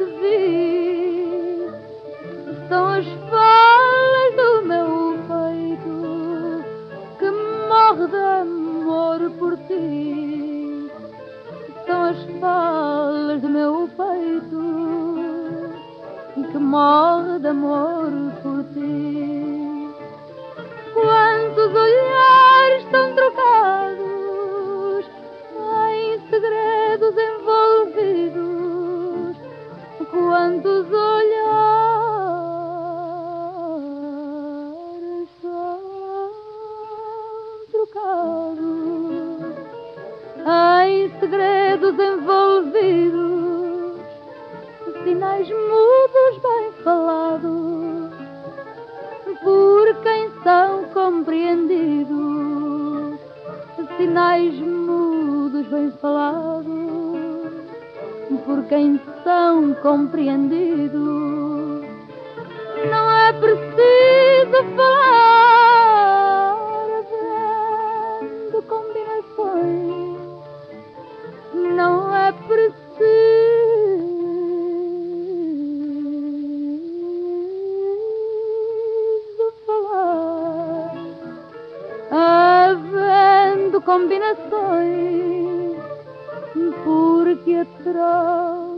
te vi são as falas do meu peito que morre de amor por ti. São as falas do meu peito que morre de amor Quantos olhares são trocados em segredos envolvidos? Sinais mudos bem falados por quem são compreendidos. Sinais mudos bem falados por quem são compreendidos. Não é preciso falar havendo combinações. Não é preciso falar havendo combinações porque atrás